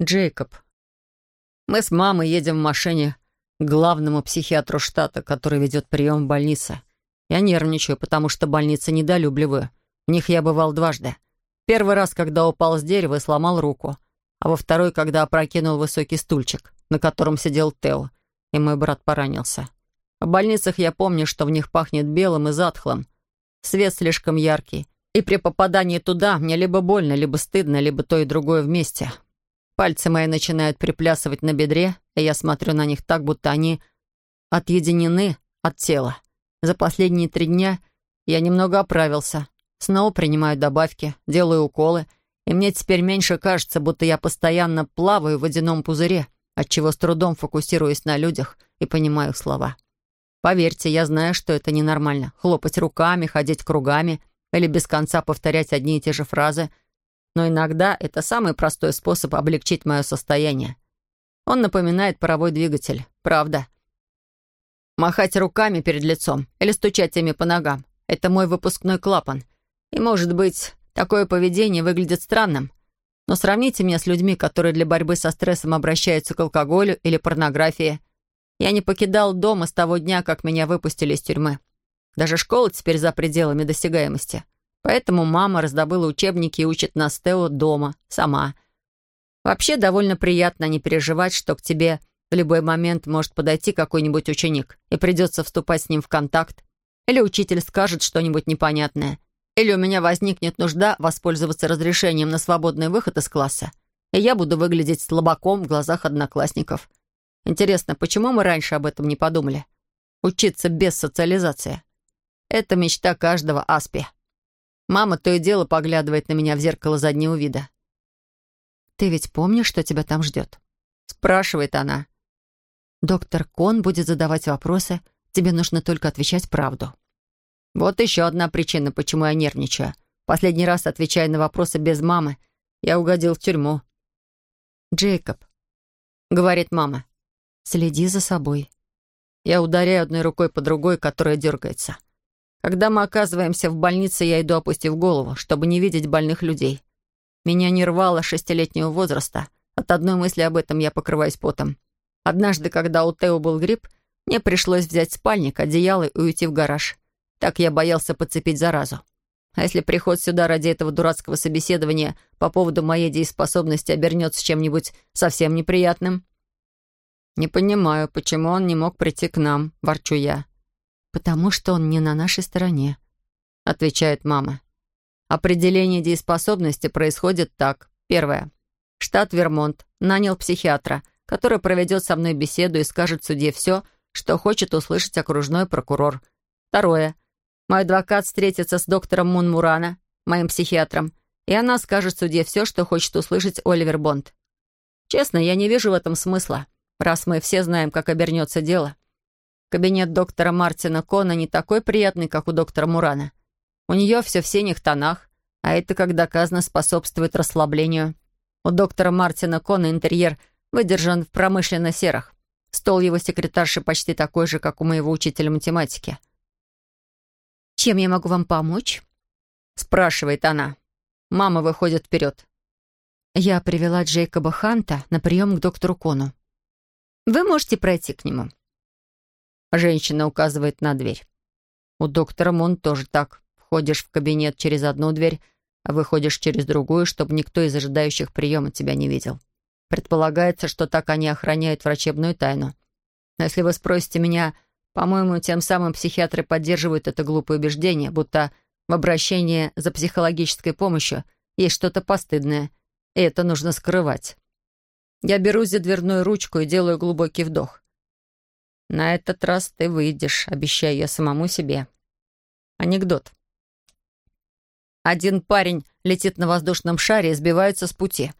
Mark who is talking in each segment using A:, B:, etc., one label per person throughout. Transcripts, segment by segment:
A: Джейкоб. Мы с мамой едем в машине к главному психиатру штата, который ведет прием в больнице. Я нервничаю, потому что больницы недолюбливаю. В них я бывал дважды. Первый раз, когда упал с дерева и сломал руку, а во второй, когда опрокинул высокий стульчик, на котором сидел Тео, и мой брат поранился. В больницах я помню, что в них пахнет белым и затхлым. Свет слишком яркий, и при попадании туда мне либо больно, либо стыдно, либо то и другое вместе. Пальцы мои начинают приплясывать на бедре, и я смотрю на них так, будто они отъединены от тела. За последние три дня я немного оправился. Снова принимаю добавки, делаю уколы, и мне теперь меньше кажется, будто я постоянно плаваю в водяном пузыре, отчего с трудом фокусируюсь на людях и понимаю слова. Поверьте, я знаю, что это ненормально. Хлопать руками, ходить кругами или без конца повторять одни и те же фразы. Но иногда это самый простой способ облегчить мое состояние. Он напоминает паровой двигатель. Правда. Махать руками перед лицом или стучать ими по ногам — это мой выпускной клапан. И, может быть, такое поведение выглядит странным. Но сравните меня с людьми, которые для борьбы со стрессом обращаются к алкоголю или порнографии. Я не покидал дома с того дня, как меня выпустили из тюрьмы. Даже школа теперь за пределами досягаемости. Поэтому мама раздобыла учебники и учит нас Тео дома, сама. Вообще довольно приятно не переживать, что к тебе в любой момент может подойти какой-нибудь ученик и придется вступать с ним в контакт. Или учитель скажет что-нибудь непонятное. Или у меня возникнет нужда воспользоваться разрешением на свободный выход из класса. И я буду выглядеть слабаком в глазах одноклассников. Интересно, почему мы раньше об этом не подумали? Учиться без социализации. Это мечта каждого аспи. Мама то и дело поглядывает на меня в зеркало заднего вида. «Ты ведь помнишь, что тебя там ждет?» Спрашивает она. «Доктор Кон будет задавать вопросы. Тебе нужно только отвечать правду». Вот еще одна причина, почему я нервничаю. Последний раз, отвечая на вопросы без мамы, я угодил в тюрьму. «Джейкоб», — говорит мама, — «следи за собой». Я ударяю одной рукой по другой, которая дергается. Когда мы оказываемся в больнице, я иду, опустив голову, чтобы не видеть больных людей. Меня не рвало шестилетнего возраста. От одной мысли об этом я покрываюсь потом. Однажды, когда у Тео был грипп, мне пришлось взять спальник, одеяло и уйти в гараж. Так я боялся подцепить заразу. А если приход сюда ради этого дурацкого собеседования по поводу моей дееспособности обернется чем-нибудь совсем неприятным? «Не понимаю, почему он не мог прийти к нам», — ворчу я. «Потому что он не на нашей стороне», — отвечает мама. Определение дееспособности происходит так. Первое. Штат Вермонт нанял психиатра, который проведет со мной беседу и скажет судье все, что хочет услышать окружной прокурор. Второе. Мой адвокат встретится с доктором Мун Мурана, моим психиатром, и она скажет судье все, что хочет услышать Оливер Бонд. Честно, я не вижу в этом смысла, раз мы все знаем, как обернется дело. Кабинет доктора Мартина Кона не такой приятный, как у доктора Мурана. У нее все в синих тонах, а это, как доказано, способствует расслаблению. У доктора Мартина Кона интерьер выдержан в промышленно-серых. Стол его секретарши почти такой же, как у моего учителя математики. «Чем я могу вам помочь?» — спрашивает она. Мама выходит вперед. «Я привела Джейкоба Ханта на прием к доктору Кону. Вы можете пройти к нему». Женщина указывает на дверь. У доктора Мон тоже так. Входишь в кабинет через одну дверь, а выходишь через другую, чтобы никто из ожидающих приема тебя не видел. Предполагается, что так они охраняют врачебную тайну. Но если вы спросите меня, по-моему, тем самым психиатры поддерживают это глупое убеждение, будто в обращении за психологической помощью есть что-то постыдное, и это нужно скрывать. Я берусь за дверную ручку и делаю глубокий вдох. На этот раз ты выйдешь, обещаю я самому себе. Анекдот. Один парень летит на воздушном шаре и сбивается с пути.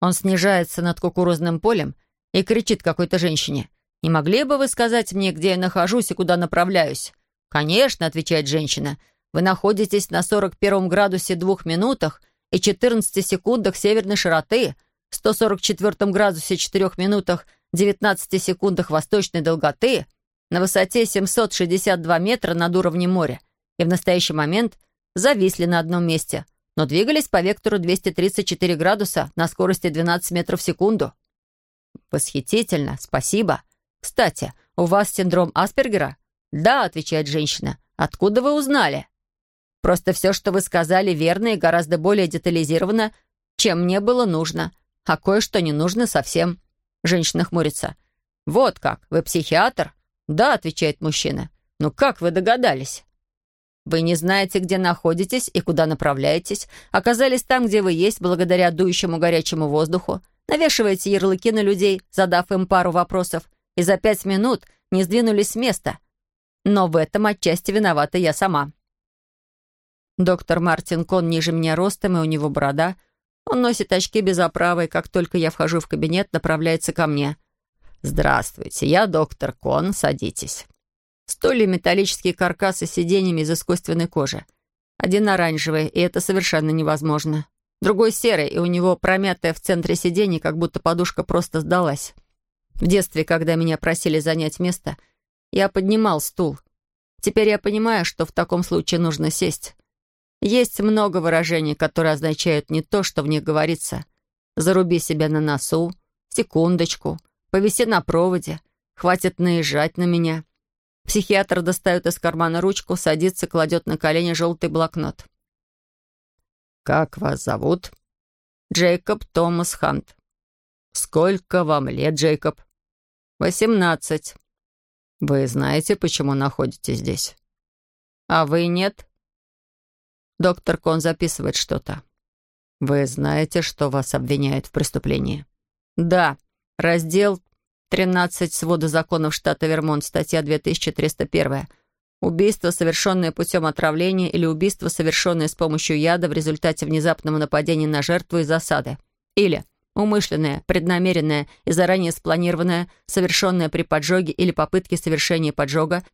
A: Он снижается над кукурузным полем и кричит какой-то женщине. «Не могли бы вы сказать мне, где я нахожусь и куда направляюсь?» «Конечно», — отвечает женщина. «Вы находитесь на 41 градусе 2 минутах и 14 секундах северной широты, 144 градусе 4 минутах 19 секундах восточной долготы на высоте 762 метра над уровнем моря и в настоящий момент зависли на одном месте, но двигались по вектору 234 градуса на скорости 12 метров в секунду. Восхитительно, спасибо. Кстати, у вас синдром Аспергера? Да, отвечает женщина. Откуда вы узнали? Просто все, что вы сказали, верно и гораздо более детализировано, чем мне было нужно. А кое-что не нужно совсем. Женщина хмурится. «Вот как, вы психиатр?» «Да», — отвечает мужчина. «Ну как вы догадались?» Вы не знаете, где находитесь и куда направляетесь, оказались там, где вы есть, благодаря дующему горячему воздуху, навешиваете ярлыки на людей, задав им пару вопросов, и за пять минут не сдвинулись с места. Но в этом отчасти виновата я сама. Доктор Мартин Кон ниже меня ростом, и у него борода. Он носит очки без оправы, и как только я вхожу в кабинет, направляется ко мне. «Здравствуйте, я доктор Кон, садитесь». Стулья, металлические каркасы с сиденьями из искусственной кожи. Один оранжевый, и это совершенно невозможно. Другой серый, и у него промятая в центре сиденья, как будто подушка просто сдалась. В детстве, когда меня просили занять место, я поднимал стул. Теперь я понимаю, что в таком случае нужно сесть. Есть много выражений, которые означают не то, что в них говорится. «Заруби себя на носу», «секундочку», «повиси на проводе», «хватит наезжать на меня». Психиатр достает из кармана ручку, садится, кладет на колени желтый блокнот. «Как вас зовут?» «Джейкоб Томас Хант». «Сколько вам лет, Джейкоб?» «Восемнадцать». «Вы знаете, почему находитесь здесь?» «А вы нет?» Доктор Кон записывает что-то. «Вы знаете, что вас обвиняют в преступлении?» «Да. Раздел 13 свода законов штата Вермонт, статья 2301. Убийство, совершенное путем отравления или убийство, совершенное с помощью яда в результате внезапного нападения на жертву и засады. Или умышленное, преднамеренное и заранее спланированное, совершенное при поджоге или попытке совершения поджога,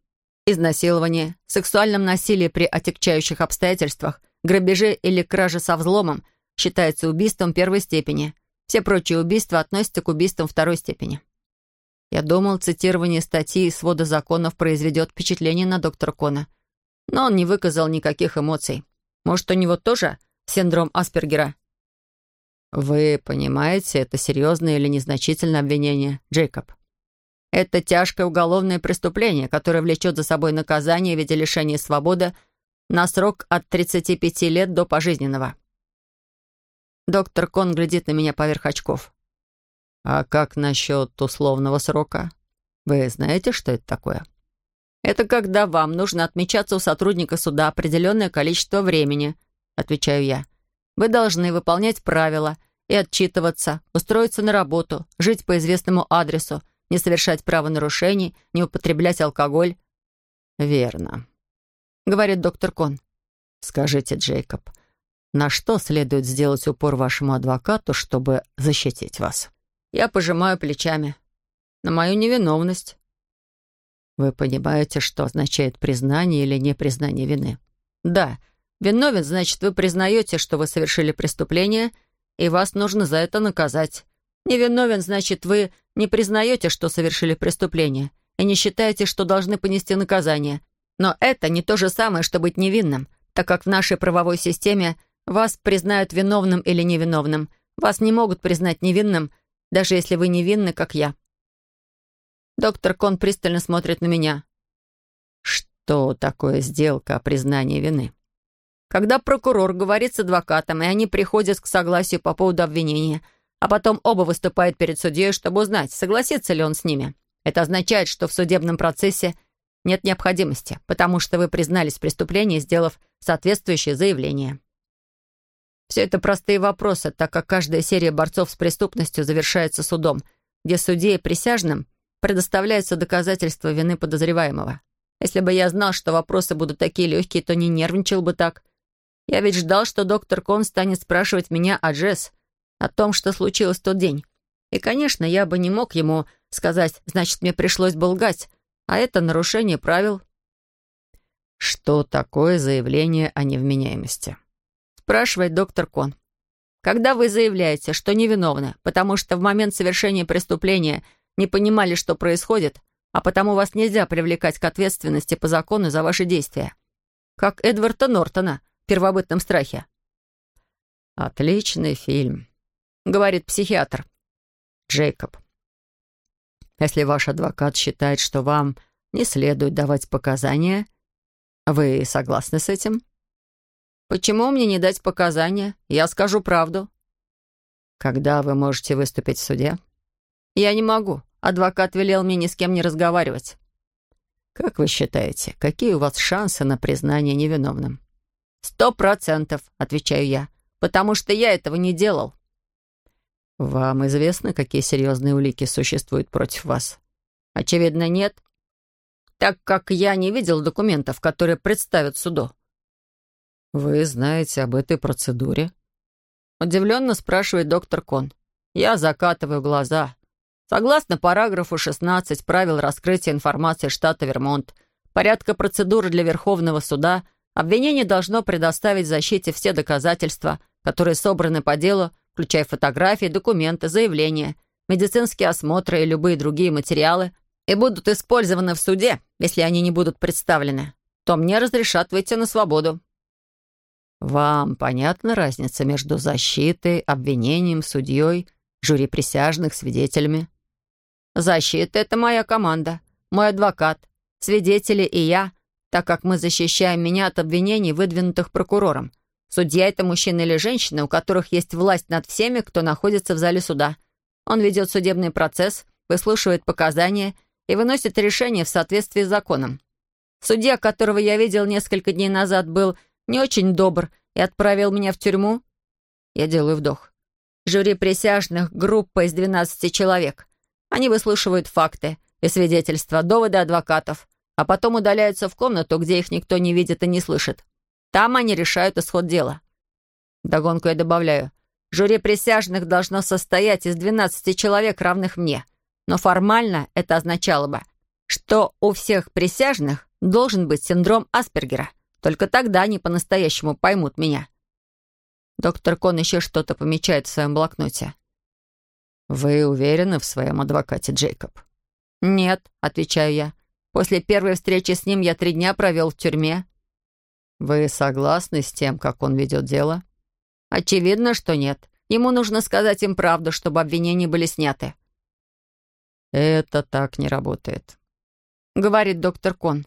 A: изнасилование, сексуальном насилии при отягчающих обстоятельствах, грабеже или краже со взломом считается убийством первой степени. Все прочие убийства относятся к убийствам второй степени. Я думал, цитирование статьи из свода законов произведет впечатление на доктора Кона. Но он не выказал никаких эмоций. Может, у него тоже синдром Аспергера? «Вы понимаете, это серьезное или незначительное обвинение, Джейкоб?» «Это тяжкое уголовное преступление, которое влечет за собой наказание в виде лишения свободы на срок от 35 лет до пожизненного». Доктор Кон глядит на меня поверх очков. «А как насчет условного срока? Вы знаете, что это такое?» «Это когда вам нужно отмечаться у сотрудника суда определенное количество времени», — отвечаю я. «Вы должны выполнять правила и отчитываться, устроиться на работу, жить по известному адресу, не совершать правонарушений, не употреблять алкоголь». «Верно», — говорит доктор Кон. «Скажите, Джейкоб, на что следует сделать упор вашему адвокату, чтобы защитить вас?» Я пожимаю плечами. На мою невиновность. Вы понимаете, что означает признание или непризнание вины? Да. Виновен, значит, вы признаете, что вы совершили преступление, и вас нужно за это наказать. Невиновен, значит, вы не признаете, что совершили преступление, и не считаете, что должны понести наказание. Но это не то же самое, что быть невинным, так как в нашей правовой системе вас признают виновным или невиновным. Вас не могут признать невинным – даже если вы невинны, как я. Доктор Кон пристально смотрит на меня. Что такое сделка о признании вины? Когда прокурор говорит с адвокатом, и они приходят к согласию по поводу обвинения, а потом оба выступают перед судьей, чтобы узнать, согласится ли он с ними. Это означает, что в судебном процессе нет необходимости, потому что вы признались в преступлении, сделав соответствующее заявление. Все это простые вопросы, так как каждая серия борцов с преступностью завершается судом, где судье и присяжным предоставляются доказательства вины подозреваемого. Если бы я знал, что вопросы будут такие легкие, то не нервничал бы так. Я ведь ждал, что доктор Кон станет спрашивать меня о Джесс, о том, что случилось в тот день. И, конечно, я бы не мог ему сказать, значит, мне пришлось бы лгать, а это нарушение правил. Что такое заявление о невменяемости? спрашивает доктор Кон. Когда вы заявляете, что невиновны, потому что в момент совершения преступления не понимали, что происходит, а потому вас нельзя привлекать к ответственности по закону за ваши действия. Как Эдварда Нортона в «Первобытном страхе». «Отличный фильм», — говорит психиатр. «Джейкоб, если ваш адвокат считает, что вам не следует давать показания, вы согласны с этим?» «Почему мне не дать показания? Я скажу правду». «Когда вы можете выступить в суде?» «Я не могу. Адвокат велел мне ни с кем не разговаривать». «Как вы считаете, какие у вас шансы на признание невиновным?» «Сто процентов», — отвечаю я, «потому что я этого не делал». «Вам известно, какие серьезные улики существуют против вас?» «Очевидно, нет, так как я не видел документов, которые представят суду». «Вы знаете об этой процедуре?» Удивленно спрашивает доктор Кон. Я закатываю глаза. Согласно параграфу 16 правил раскрытия информации штата Вермонт, порядка процедуры для Верховного суда, обвинение должно предоставить защите все доказательства, которые собраны по делу, включая фотографии, документы, заявления, медицинские осмотры и любые другие материалы, и будут использованы в суде, если они не будут представлены, то мне разрешат выйти на свободу. Вам понятна разница между защитой, обвинением, судьей, жюри присяжных, свидетелями? Защита — это моя команда, мой адвокат, свидетели и я, так как мы защищаем меня от обвинений, выдвинутых прокурором. Судья — это мужчина или женщина, у которых есть власть над всеми, кто находится в зале суда. Он ведет судебный процесс, выслушивает показания и выносит решение в соответствии с законом. Судья, которого я видел несколько дней назад, был не очень добр и отправил меня в тюрьму. Я делаю вдох. Жюри присяжных — группа из 12 человек. Они выслушивают факты и свидетельства, доводы адвокатов, а потом удаляются в комнату, где их никто не видит и не слышит. Там они решают исход дела. Догонку я добавляю. Жюри присяжных должно состоять из 12 человек, равных мне. Но формально это означало бы, что у всех присяжных должен быть синдром Аспергера. Только тогда они по-настоящему поймут меня. Доктор Кон еще что-то помечает в своем блокноте. «Вы уверены в своем адвокате, Джейкоб?» «Нет», — отвечаю я. «После первой встречи с ним я три дня провел в тюрьме». «Вы согласны с тем, как он ведет дело?» «Очевидно, что нет. Ему нужно сказать им правду, чтобы обвинения были сняты». «Это так не работает», —
B: говорит доктор Кон.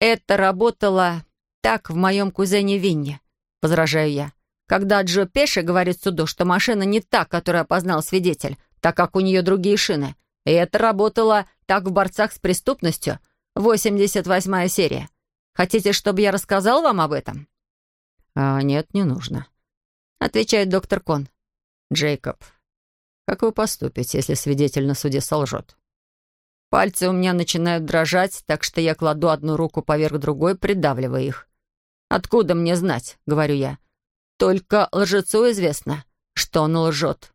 B: «Это работало так в моем кузене Винне», — возражаю я когда Джо Пеши говорит суду, что машина не та, которую опознал свидетель, так как у нее другие шины. И это работало так в «Борцах с преступностью», 88-я серия. Хотите, чтобы я рассказал вам об этом?
A: А, нет, не нужно.
B: Отвечает доктор Кон.
A: Джейкоб, как вы поступите, если свидетель на суде солжет?
B: Пальцы у меня начинают дрожать, так что я кладу одну руку поверх другой, придавливая их. «Откуда мне знать?» — говорю я. Только лжецу известно, что он лжет.